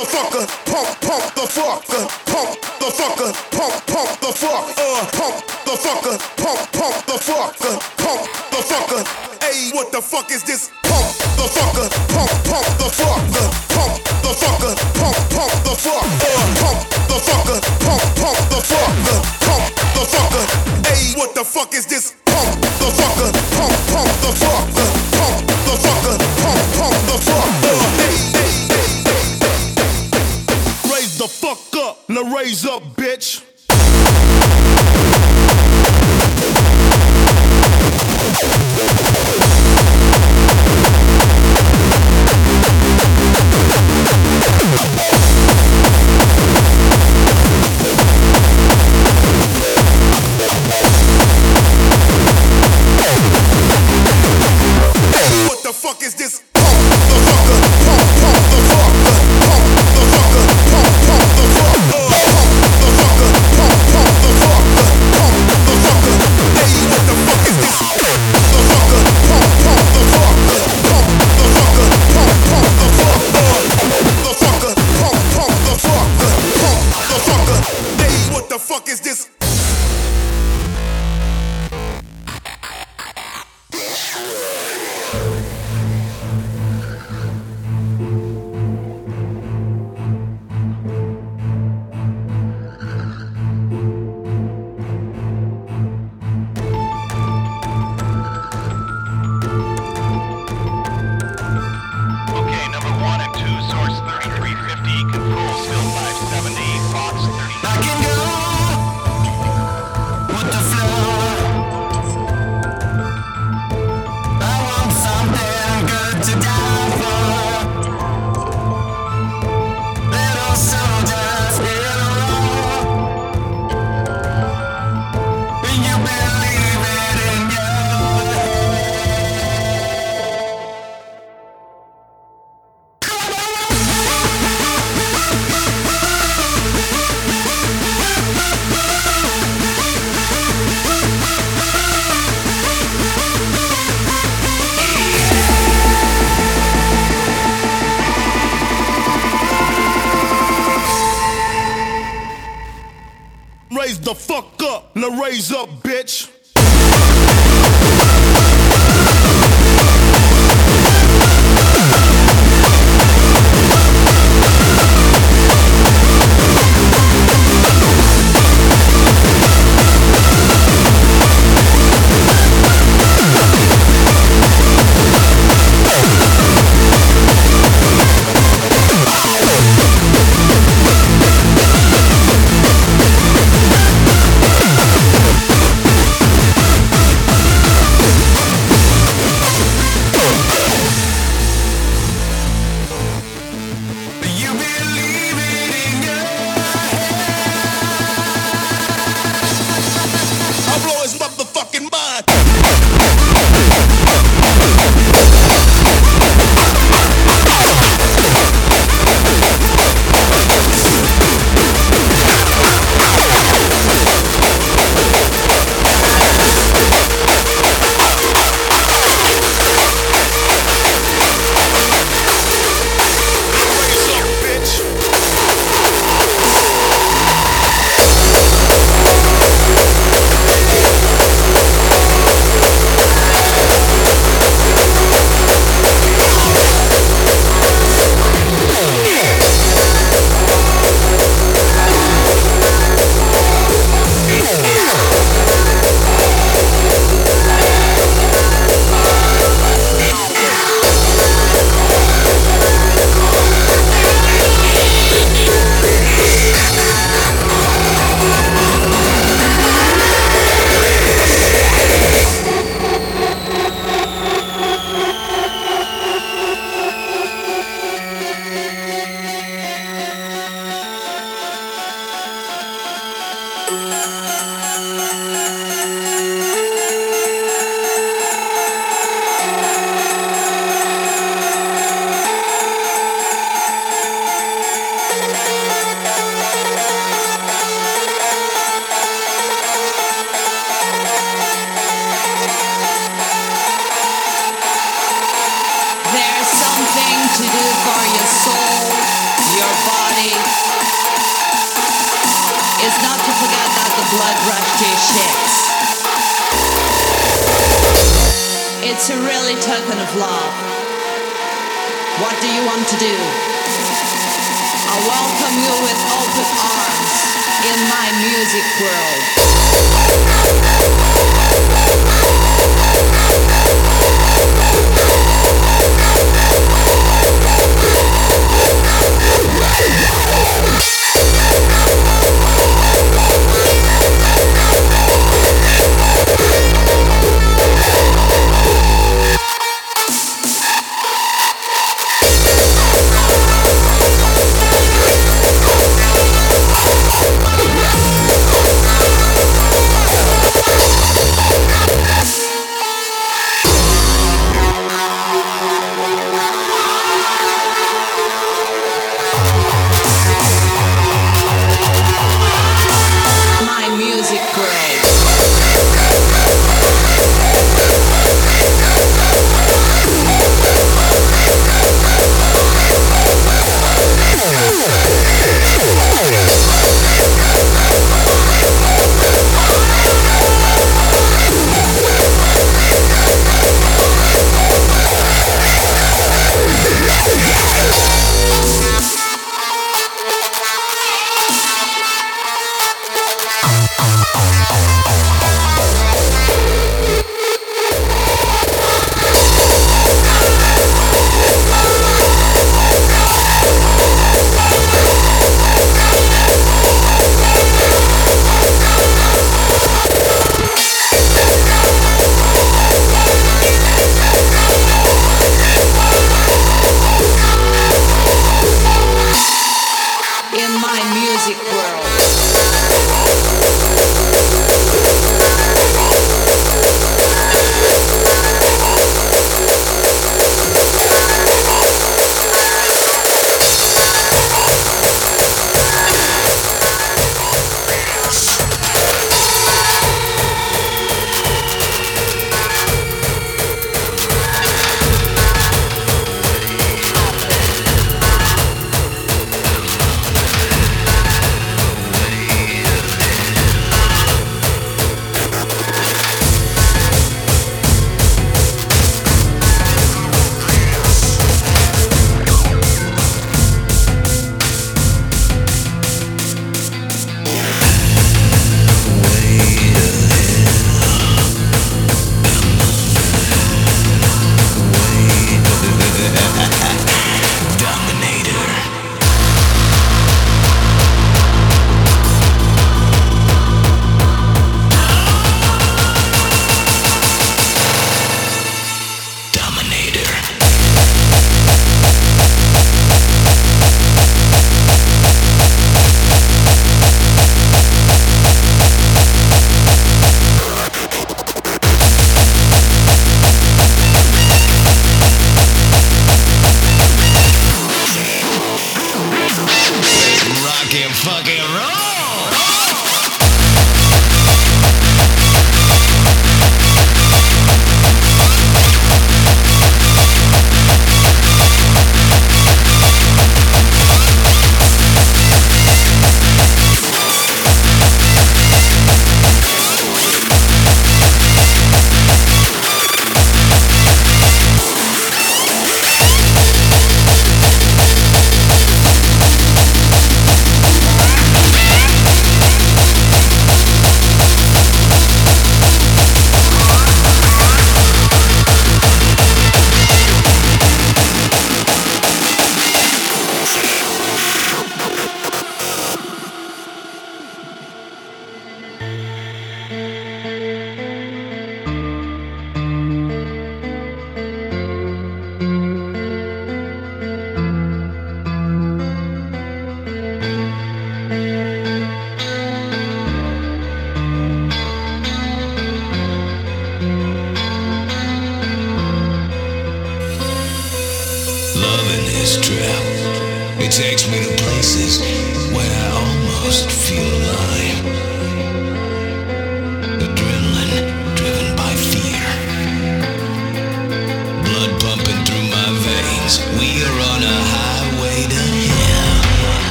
the fucker, pump, pump the fucker, pump the fucker, pump, pump the fuck, uh, pump the fucker, pump, pump the fucker, pump the fucker. Hey, what the fuck is this? Pump the fucker, pump, pump the fucker, pump the fucker, pump, pump the fuck, uh, pump the fucker, pump, pump the fucker, pump the fucker. Hey, what the fuck is this? Pump the fucker, pump, pump the fucker, pump the fucker, pump, pump the fucker. Hey, fuck up, now raise up, bitch. What the fuck is this? Pump fuck is this?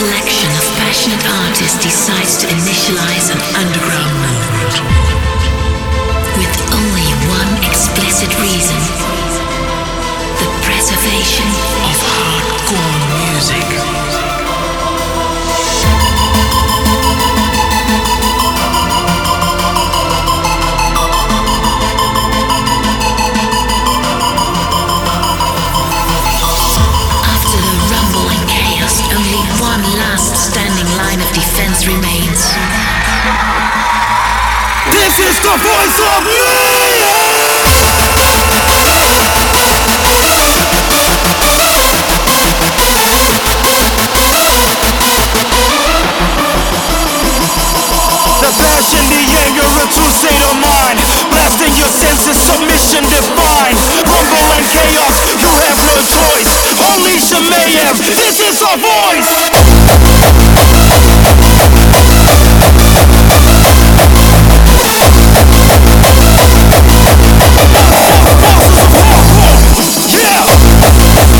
Selection of passionate artists decides to initialize an underground movement with only one explicit reason the preservation of hardcore music. Is the voice of The passion, the anger, a state of mind. Blasting your senses, submission. Rumble and chaos, you have no choice. Unleash mayhem, this is our voice. Yeah!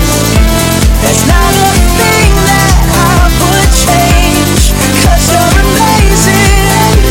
change. Cause you're amazing.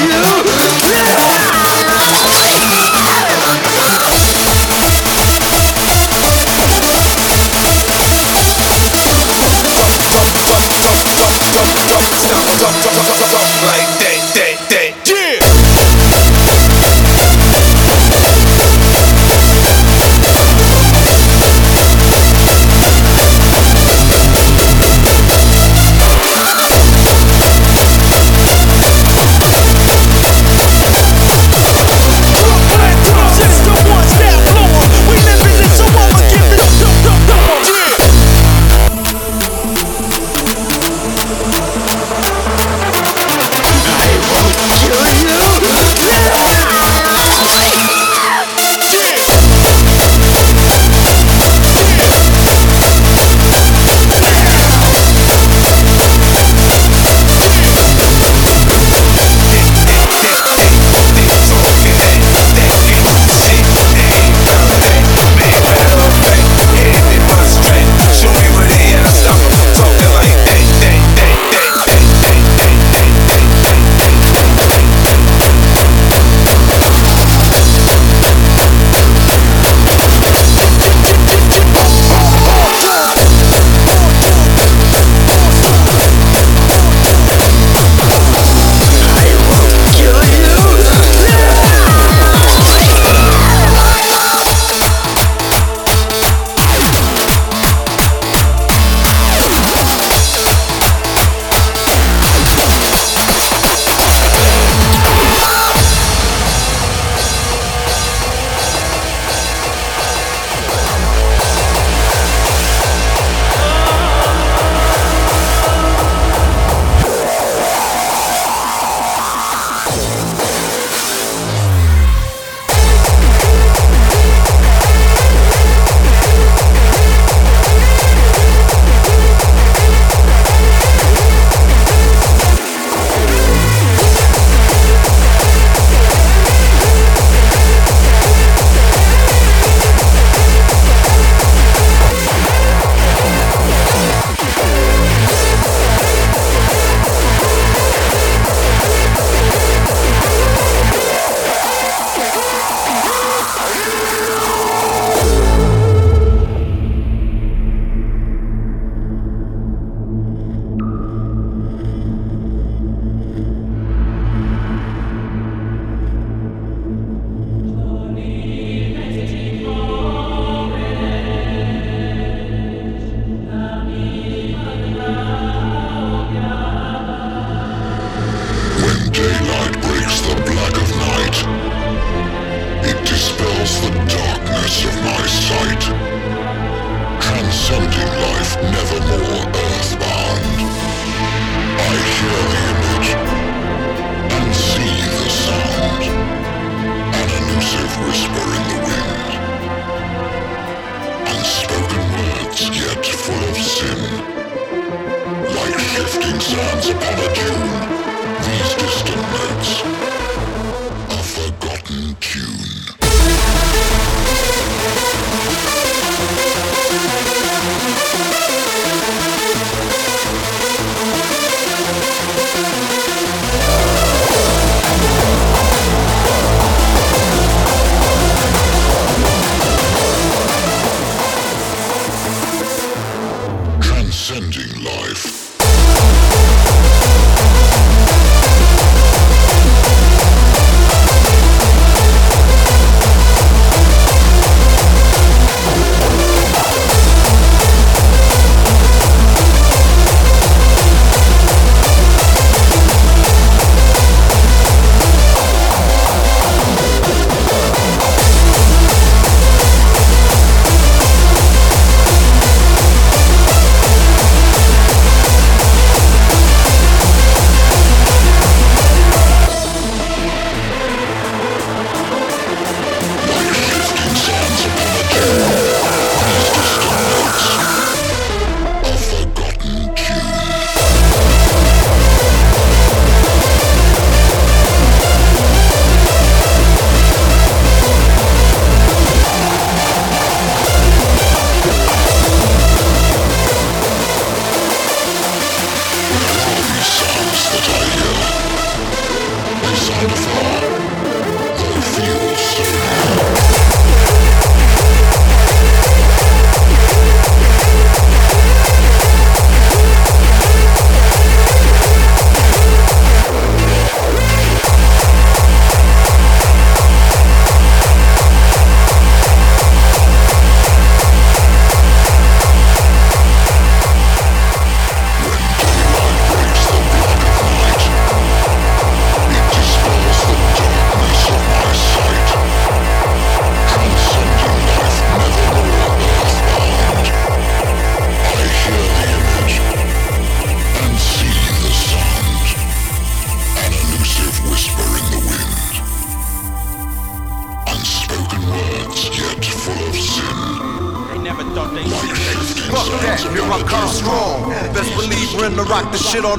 you.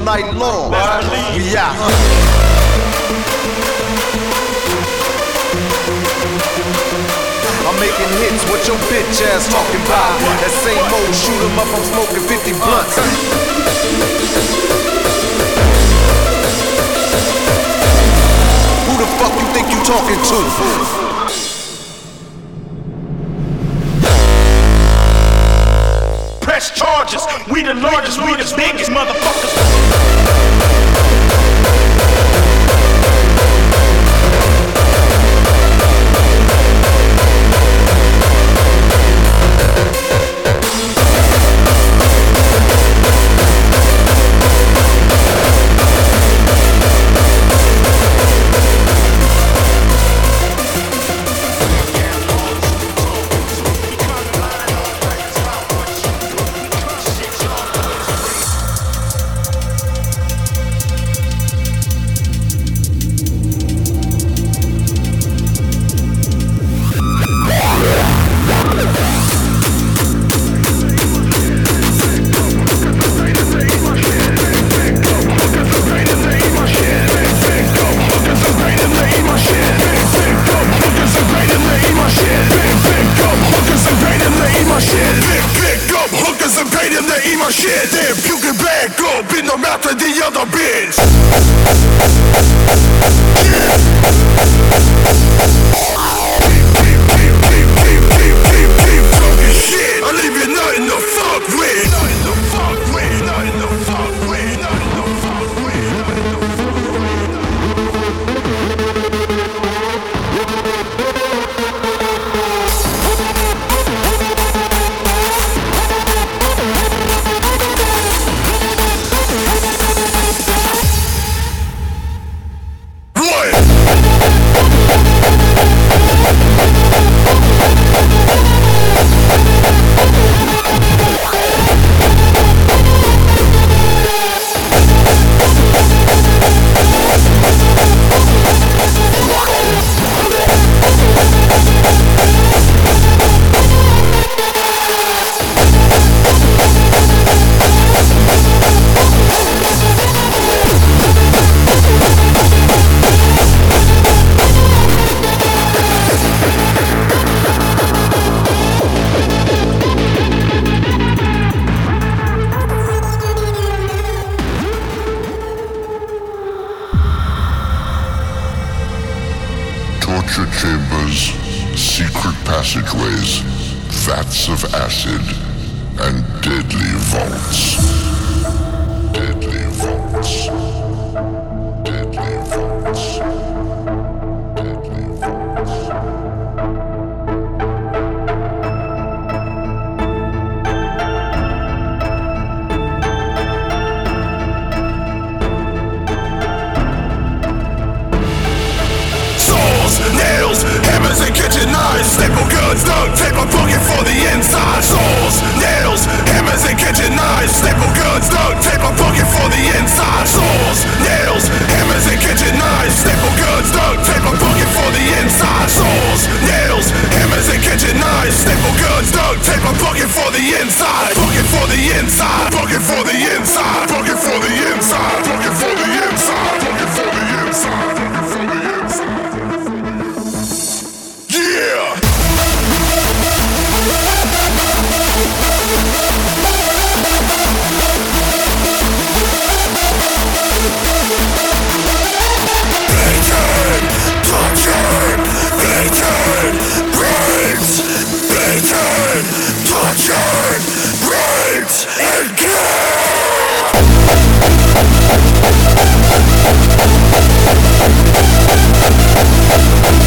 Night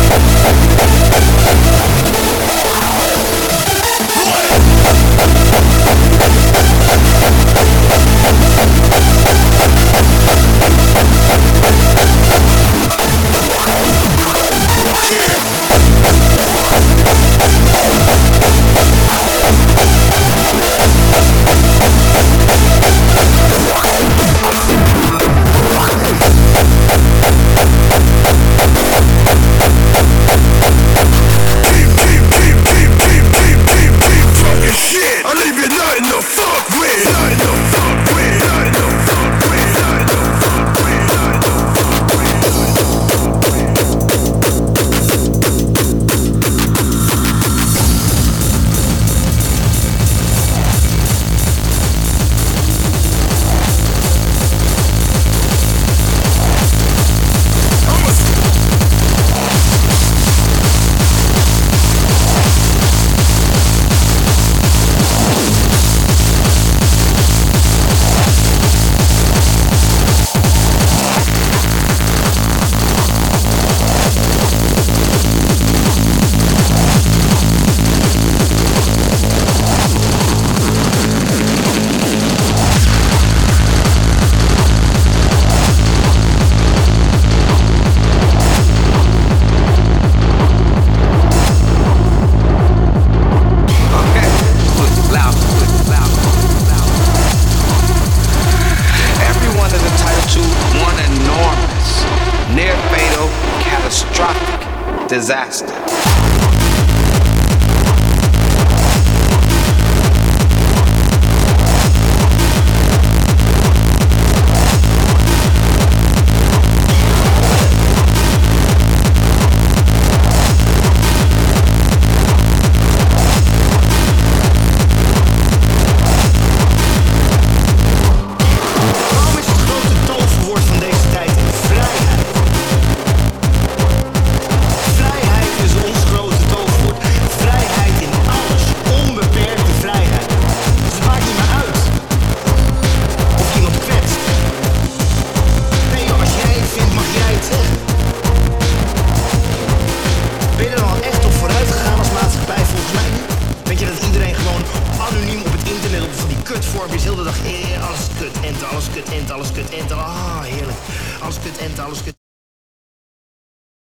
Talking